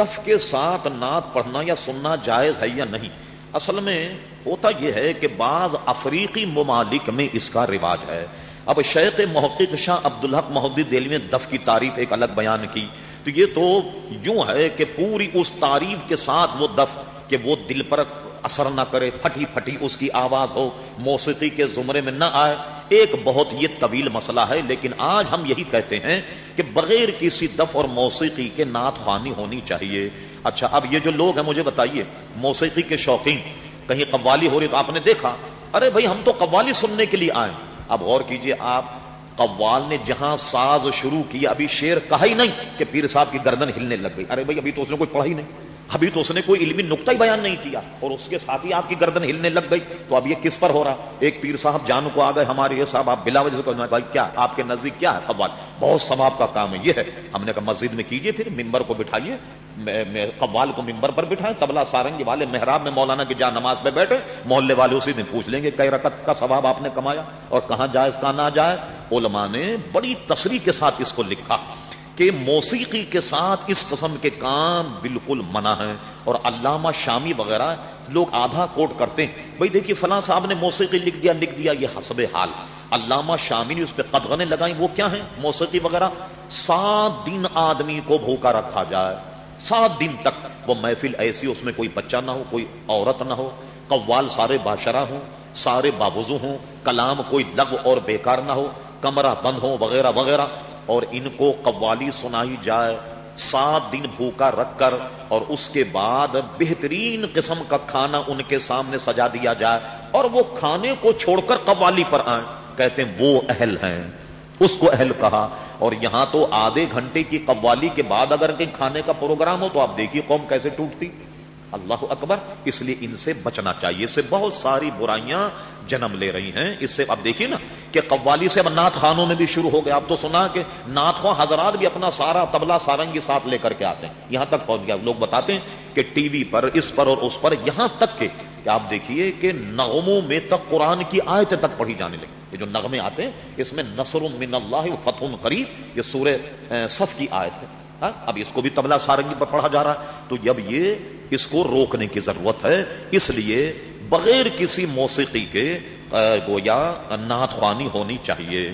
تف کے ساتھ نعت پڑھنا یا سننا جائز ہے یا نہیں؟ اصل میں ہوتا یہ ہے کہ بعض افریقی ممالک میں اس کا رواج ہے۔ اب شیخ محقق شاہ عبدالحق محدودی دہلی نے دف کی تعریف ایک الگ بیان کی۔ تو یہ تو یوں ہے کہ پوری اس تعریف کے ساتھ وہ دف کہ وہ دل پر اثر نہ کرے، پھٹی پھٹی اس کی آواز ہو، موسیقی کے زمرے میں نہ آئے۔ ایک بہت یہ طویل مسئلہ ہے، لیکن آج ہم یہی کہتے ہیں کہ بغیر کسی دف اور موسیقی کے نعت خوانی ہونی چاہیے۔ اچھا اب یہ جو لوگ ہیں، مجھے بتائیے، موسیقی کے شوقین، کہیں قوالی ہو رہی تو آپ نے دیکھا؟ ارے بھائی، ہم تو قوالی سننے کے لیے آئے۔ اب غور کیجیے، آپ قوال نے جہاں ساز شروع کیا ابھی شیر کہا ہی نہیں کہ پیر صاحب کی گردن ہلنے لگ گئی۔ ارے بھائی، ابھی تو اس نے کوئی پڑھا ہی نہیں۔ ابھی تو اس نے کوئی علمی نقطہ ہی بیان نہیں کیا اور اس کے ساتھ ہی آپ کی گردن ہلنے لگ گئی۔ تو اب یہ کس پر ہو رہا؟ ایک پیر صاحب جان کو آ گئے، ہمارے یہ صاحب، آپ بلا وجہ سے بھائی، کیا آپ کے نزدیک کیا ہے؟ قوال بہت ثواب کا کام ہے۔ یہ ہے، ہم نے کہا، مسجد میں کیجیے پھر ممبر کو بٹھائیے۔ قوال کو ممبر پر بٹھائیں تبلا سارنگی والے محراب میں مولانا کی جان نماز پہ بیٹھے محلے والے اسی دن پوچھ لیں گے، کئی رکت کا ثواب آپ نے کمایا؟ اور کہاں جائز، کہاں نہ جائے علماء نے بڑی تصریح کے ساتھ اس کو لکھا۔ کہ موسیقی کے ساتھ اس قسم کے کام بالکل منع ہے اور علامہ شامی وغیرہ لوگ آدھا کوٹ کرتے ہیں۔ بھائی دیکھیے فلاں صاحب نے موسیقی لکھ دیا لکھ دیا، یہ حسب حال۔ علامہ شامی نے اس پہ قدغنے لگائی وہ کیا ہیں؟ موسیقی وغیرہ۔ سات دن آدمی کو بھوکا رکھا جائے۔ سات دن تک وہ محفل ایسی، اس میں کوئی بچہ نہ ہو، کوئی عورت نہ ہو۔ قوال سارے باشرہ ہوں، سارے بابوزو ہوں۔ کلام کوئی لغ اور بیکار نہ ہو، کمرہ بند ہو وغیرہ وغیرہ۔ اور ان کو قوالی سنائی جائے، سات دن بھوکا رکھ کر اور اس کے بعد بہترین قسم کا کھانا ان کے سامنے سجا دیا جائے اور وہ کھانے کو چھوڑ کر قوالی پر آئیں۔ کہتے ہیں، وہ اہل ہیں۔ اس کو اہل کہا۔ اور یہاں تو آدھے گھنٹے کی قوالی کے بعد اگر کہیں کھانے کا پروگرام ہو تو آپ دیکھیے قوم کیسے ٹوٹتی۔ اللہ اکبر، اس لیے ان سے بچنا چاہیے۔ اس سے بہت ساری برائیاں جنم لے رہی ہیں۔ اس سے اب دیکھیے نا کہ قوالی سے اب نعت خانوں میں بھی شروع ہو گیا اب تو سنا کہ نعت خواہ حضرات بھی اپنا سارا تبلا سارنگی ساتھ لے کر کے آتے ہیں۔ یہاں تک پہنچ گیا۔ لوگ بتاتے ہیں کہ ٹی وی پر، اس پر اور اس پر، یہاں تک کہ کہ آپ دیکھیے کہ نغموں میں تک قرآن کی آیتیں تک پڑھی جانے لگی۔ یہ جو نغمے آتے ہیں، اس میں نصر من اللہ فتح قریب، یہ سورہ صف کی آیت ہے۔ ہاں، اب اس کو بھی تبلا سارنگی پر پڑھا جا رہا ہے۔ تو جب یہ اس کو روکنے کی ضرورت ہے، اس لیے بغیر کسی موسیقی کے گویا، نعت خوانی ہونی چاہیے۔